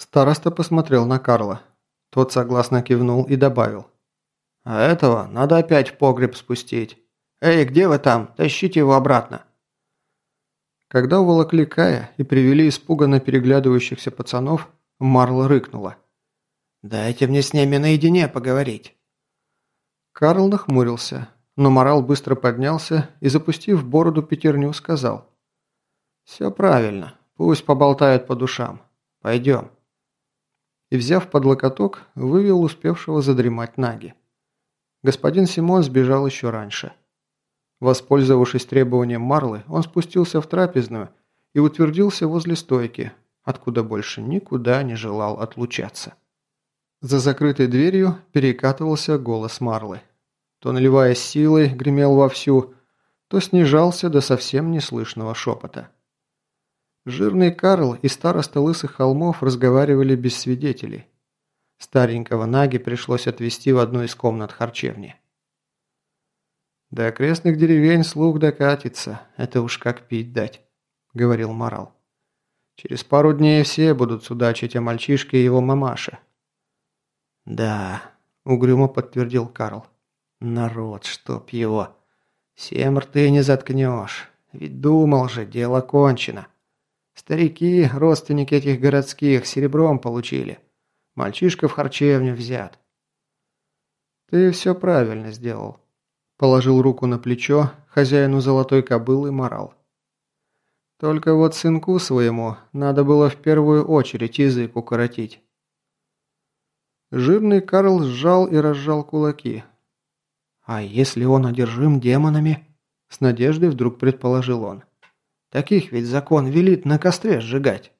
Староста посмотрел на Карла. Тот согласно кивнул и добавил. «А этого надо опять в погреб спустить. Эй, где вы там? Тащите его обратно!» Когда уволокли Кая и привели испуганно переглядывающихся пацанов, Марла рыкнула. «Дайте мне с ними наедине поговорить». Карл нахмурился, но Морал быстро поднялся и, запустив бороду пятерню, сказал. «Все правильно. Пусть поболтают по душам. Пойдем». И, взяв под локоток, вывел успевшего задремать Наги. Господин Симон сбежал еще раньше. Воспользовавшись требованием Марлы, он спустился в трапезную и утвердился возле стойки, откуда больше никуда не желал отлучаться. За закрытой дверью перекатывался голос Марлы. То, наливаясь силой, гремел вовсю, то снижался до совсем неслышного шепота. Жирный Карл и староста Лысых Холмов разговаривали без свидетелей. Старенького Наги пришлось отвезти в одну из комнат харчевни. «До окрестных деревень слух докатится, это уж как пить дать», — говорил Морал. «Через пару дней все будут судачить о мальчишке и его мамаше». «Да», — угрюмо подтвердил Карл. «Народ, чтоб его! Всем рты не заткнешь, ведь думал же, дело кончено. Старики, родственники этих городских, серебром получили. Мальчишка в харчевню взят». «Ты все правильно сделал», Положил руку на плечо хозяину золотой кобылы Морал. Только вот сынку своему надо было в первую очередь язык укоротить. Жирный Карл сжал и разжал кулаки. «А если он одержим демонами?» С надеждой вдруг предположил он. «Таких ведь закон велит на костре сжигать».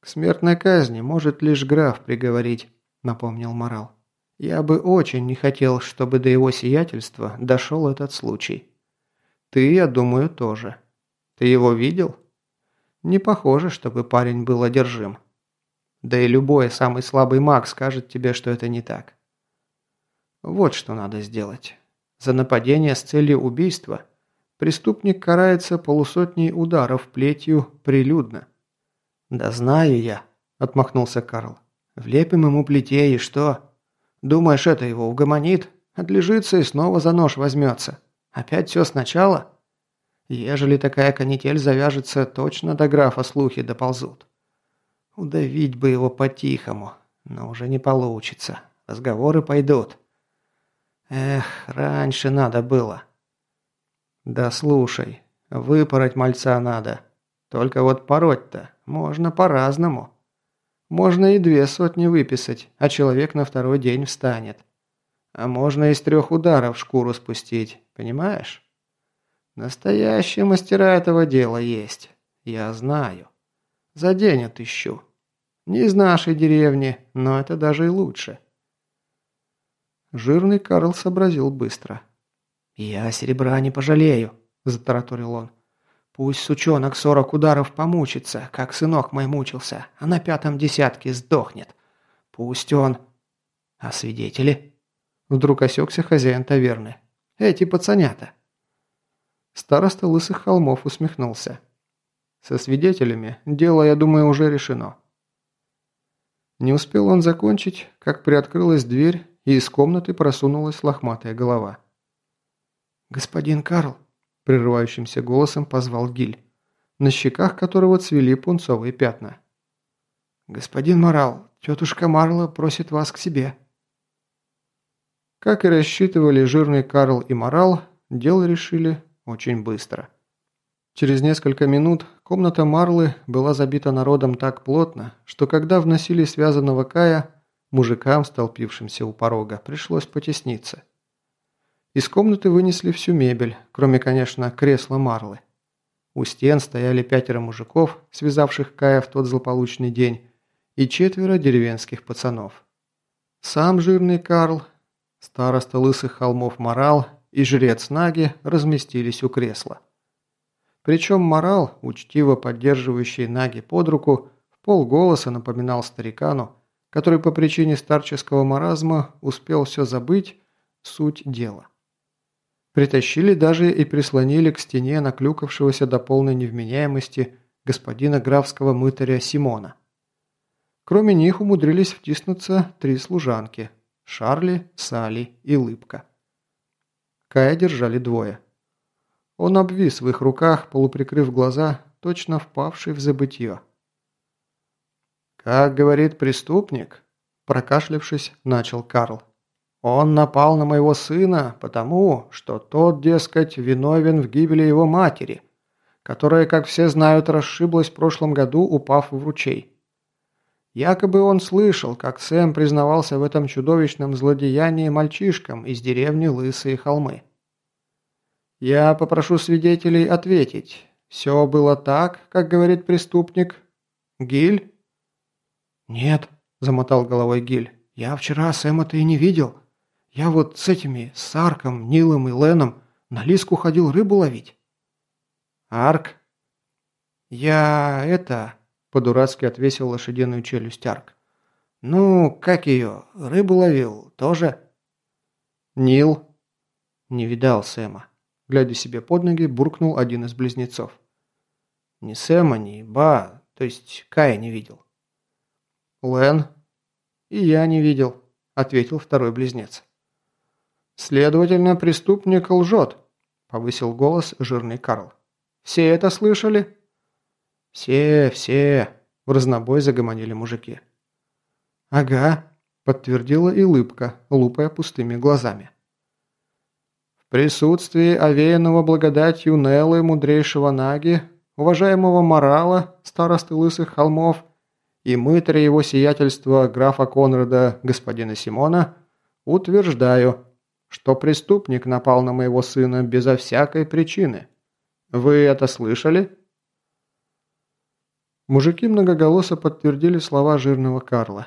«К смертной казни может лишь граф приговорить», — напомнил Морал. Я бы очень не хотел, чтобы до его сиятельства дошел этот случай. Ты, я думаю, тоже. Ты его видел? Не похоже, чтобы парень был одержим. Да и любой самый слабый маг скажет тебе, что это не так. Вот что надо сделать. За нападение с целью убийства преступник карается полусотней ударов плетью прилюдно. «Да знаю я», — отмахнулся Карл. «Влепим ему плетей и что?» Думаешь, это его угомонит? Отлежится и снова за нож возьмется. Опять все сначала? Ежели такая канитель завяжется, точно до графа слухи доползут. Удавить бы его по-тихому, но уже не получится. Разговоры пойдут. Эх, раньше надо было. Да слушай, выпороть мальца надо. Только вот пороть-то можно по-разному. Можно и две сотни выписать, а человек на второй день встанет. А можно из трех ударов шкуру спустить, понимаешь? Настоящие мастера этого дела есть, я знаю. За день отыщу. Не из нашей деревни, но это даже и лучше. Жирный Карл сообразил быстро. «Я серебра не пожалею», – затараторил он. Пусть сучонок сорок ударов помучится, как сынок мой мучился, а на пятом десятке сдохнет. Пусть он... А свидетели? Вдруг осекся хозяин таверны. Эти пацанята. Староста Лысых Холмов усмехнулся. Со свидетелями дело, я думаю, уже решено. Не успел он закончить, как приоткрылась дверь, и из комнаты просунулась лохматая голова. «Господин Карл», прерывающимся голосом позвал Гиль, на щеках которого цвели пунцовые пятна. «Господин Морал, тетушка Марла просит вас к себе». Как и рассчитывали жирный Карл и Морал, дело решили очень быстро. Через несколько минут комната Марлы была забита народом так плотно, что когда вносили связанного Кая, мужикам, столпившимся у порога, пришлось потесниться. Из комнаты вынесли всю мебель, кроме, конечно, кресла Марлы. У стен стояли пятеро мужиков, связавших Кая в тот злополучный день, и четверо деревенских пацанов. Сам жирный Карл, староста лысых холмов Морал и жрец Наги разместились у кресла. Причем Морал, учтиво поддерживающий Наги под руку, в полголоса напоминал старикану, который по причине старческого маразма успел все забыть, суть дела. Притащили даже и прислонили к стене наклюкавшегося до полной невменяемости господина графского мытаря Симона. Кроме них умудрились втиснуться три служанки – Шарли, Сали и Лыбка. Кая держали двое. Он обвис в их руках, полуприкрыв глаза, точно впавший в забытье. «Как говорит преступник», – прокашлявшись, начал Карл. «Он напал на моего сына, потому что тот, дескать, виновен в гибели его матери, которая, как все знают, расшиблась в прошлом году, упав в ручей. Якобы он слышал, как Сэм признавался в этом чудовищном злодеянии мальчишкам из деревни Лысые холмы. Я попрошу свидетелей ответить. Все было так, как говорит преступник? Гиль?» «Нет», – замотал головой Гиль. «Я вчера Сэма-то и не видел. Я вот с этими, с Арком, Нилом и Леном на Лиску ходил рыбу ловить». «Арк?» «Я это...» – по-дурацки отвесил лошадиную челюсть Арк. «Ну, как ее? Рыбу ловил? Тоже?» «Нил?» «Не видал Сэма». Глядя себе под ноги, буркнул один из близнецов. «Ни Сэма, ни Ба, то есть Кая не видел». «Лэн?» «И я не видел», – ответил второй близнец. «Следовательно, преступник лжет», – повысил голос жирный Карл. «Все это слышали?» «Все, все», – в разнобой загомонили мужики. «Ага», – подтвердила и улыбка, лупая пустыми глазами. В присутствии овеянного благодатью Неллы, мудрейшего Наги, уважаемого Морала, старосты Лысых Холмов и мытаря его сиятельства графа Конрада господина Симона, утверждаю, что преступник напал на моего сына безо всякой причины. Вы это слышали?» Мужики многоголосо подтвердили слова жирного Карла.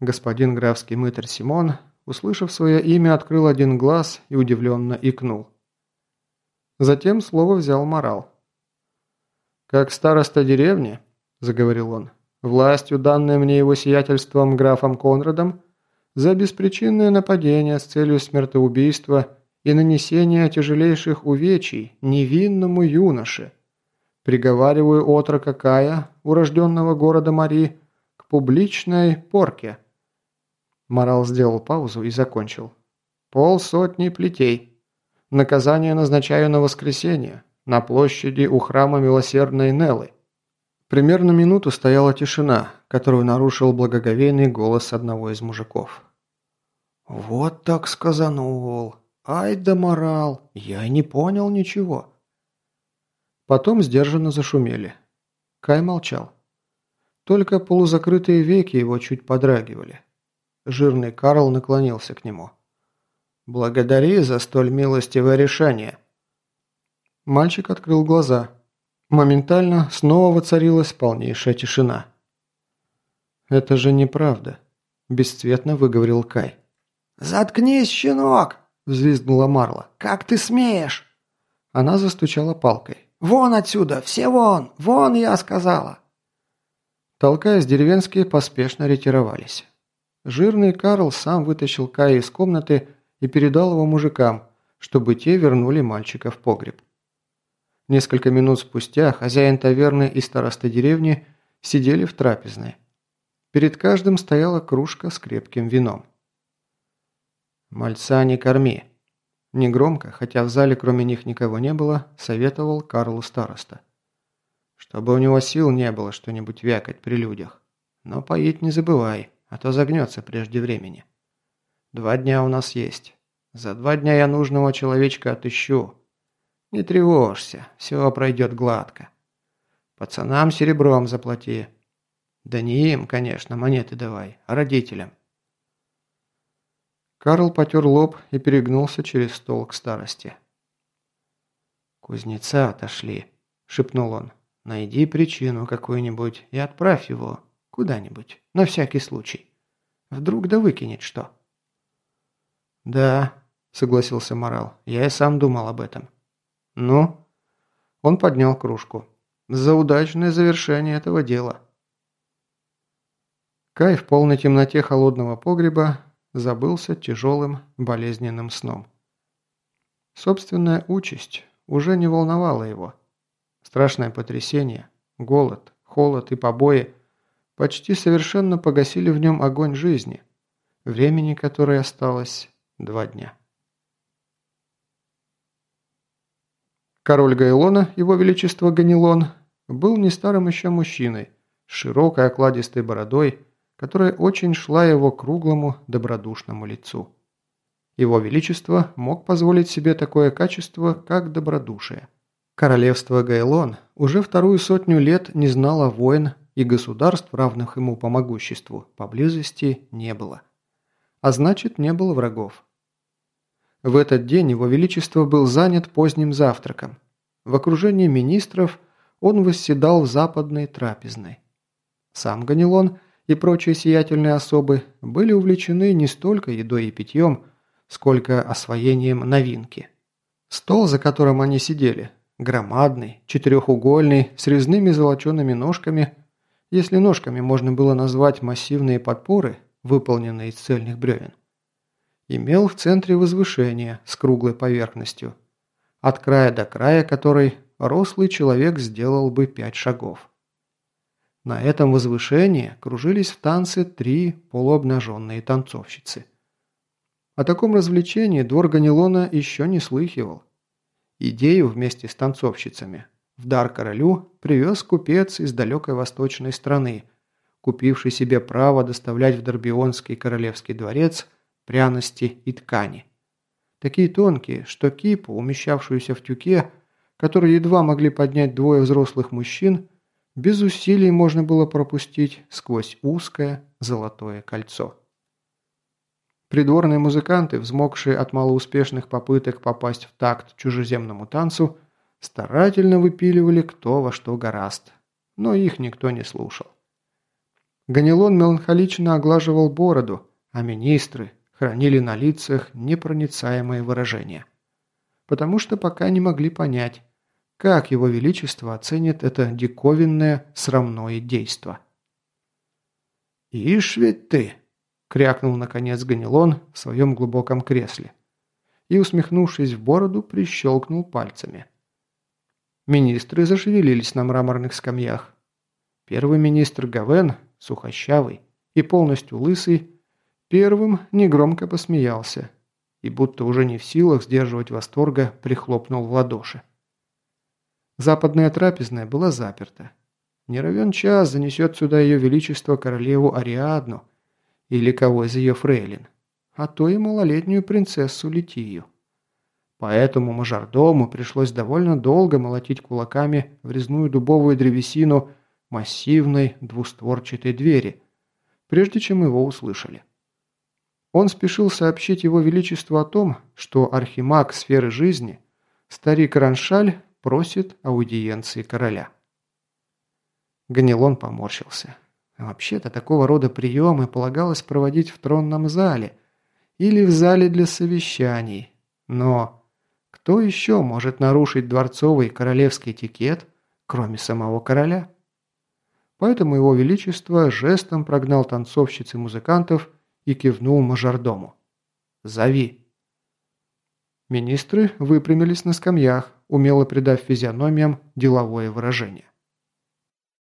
Господин графский мытарь Симон, услышав свое имя, открыл один глаз и удивленно икнул. Затем слово взял Морал. «Как староста деревни», – заговорил он, властью, данной мне его сиятельством графом Конрадом, за беспричинное нападение с целью смертоубийства и нанесения тяжелейших увечий невинному юноше. Приговариваю отрока Кая, урожденного города Мари, к публичной порке. Морал сделал паузу и закончил. Полсотни плетей. Наказание назначаю на воскресенье, на площади у храма Милосердной Неллы. Примерно минуту стояла тишина, которую нарушил благоговейный голос одного из мужиков. «Вот так сказанул! Ай да морал! Я не понял ничего!» Потом сдержанно зашумели. Кай молчал. Только полузакрытые веки его чуть подрагивали. Жирный Карл наклонился к нему. «Благодари за столь милостивое решение!» Мальчик открыл глаза – Моментально снова воцарилась полнейшая тишина. «Это же неправда», – бесцветно выговорил Кай. «Заткнись, щенок!» – взвизгнула Марла. «Как ты смеешь?» Она застучала палкой. «Вон отсюда! Все вон! Вон, я сказала!» Толкаясь, деревенские поспешно ретировались. Жирный Карл сам вытащил Кая из комнаты и передал его мужикам, чтобы те вернули мальчика в погреб. Несколько минут спустя хозяин таверны и староста деревни сидели в трапезной. Перед каждым стояла кружка с крепким вином. «Мальца не корми!» Негромко, хотя в зале кроме них никого не было, советовал Карлу староста. «Чтобы у него сил не было что-нибудь вякать при людях. Но поить не забывай, а то загнется прежде времени. Два дня у нас есть. За два дня я нужного человечка отыщу, не тревожься, все пройдет гладко. Пацанам серебром заплати. Да не им, конечно, монеты давай, а родителям. Карл потер лоб и перегнулся через стол к старости. «Кузнеца отошли», – шепнул он. «Найди причину какую-нибудь и отправь его куда-нибудь, на всякий случай. Вдруг да выкинет что». «Да», – согласился Морал, – «я и сам думал об этом». «Ну?» Он поднял кружку. «За удачное завершение этого дела». Кай в полной темноте холодного погреба забылся тяжелым болезненным сном. Собственная участь уже не волновала его. Страшное потрясение, голод, холод и побои почти совершенно погасили в нем огонь жизни, времени которой осталось два дня. Король Гайлона, его величество Ганилон, был не старым еще мужчиной, с широкой окладистой бородой, которая очень шла его круглому добродушному лицу. Его Величество мог позволить себе такое качество, как добродушие. Королевство Гайлон уже вторую сотню лет не знало войн, и государств, равных ему по могуществу, поблизости не было. А значит, не было врагов. В этот день его величество был занят поздним завтраком. В окружении министров он восседал в западной трапезной. Сам Ганилон и прочие сиятельные особы были увлечены не столько едой и питьем, сколько освоением новинки. Стол, за которым они сидели, громадный, четырехугольный, с резными золочеными ножками, если ножками можно было назвать массивные подпоры, выполненные из цельных бревен, имел в центре возвышение с круглой поверхностью, от края до края которой рослый человек сделал бы пять шагов. На этом возвышении кружились в танце три полуобнаженные танцовщицы. О таком развлечении двор Ганилона еще не слыхивал. Идею вместе с танцовщицами в дар королю привез купец из далекой восточной страны, купивший себе право доставлять в Дорбионский королевский дворец – пряности и ткани. Такие тонкие, что кипу, умещавшуюся в тюке, который едва могли поднять двое взрослых мужчин, без усилий можно было пропустить сквозь узкое золотое кольцо. Придворные музыканты, взмокшие от малоуспешных попыток попасть в такт чужеземному танцу, старательно выпиливали кто во что гораст, но их никто не слушал. Ганилон меланхолично оглаживал бороду, а министры, хранили на лицах непроницаемые выражения. Потому что пока не могли понять, как его величество оценит это диковинное срамное действо. «Ишь ведь ты!» – крякнул наконец Ганилон в своем глубоком кресле и, усмехнувшись в бороду, прищелкнул пальцами. Министры зашевелились на мраморных скамьях. Первый министр Гавен, сухощавый и полностью лысый, Первым негромко посмеялся и, будто уже не в силах сдерживать восторга, прихлопнул в ладоши. Западная трапезная была заперта. Не равен час занесет сюда ее величество королеву Ариадну или кого из ее фрейлин, а то и малолетнюю принцессу Литию. Поэтому мажордому пришлось довольно долго молотить кулаками в резную дубовую древесину массивной двустворчатой двери, прежде чем его услышали. Он спешил сообщить его величеству о том, что архимаг сферы жизни, старик Раншаль, просит аудиенции короля. Ганилон поморщился. Вообще-то такого рода приемы полагалось проводить в тронном зале или в зале для совещаний. Но кто еще может нарушить дворцовый королевский этикет, кроме самого короля? Поэтому его величество жестом прогнал танцовщиц и музыкантов и кивнул мажордому. «Зови». Министры выпрямились на скамьях, умело придав физиономиям деловое выражение.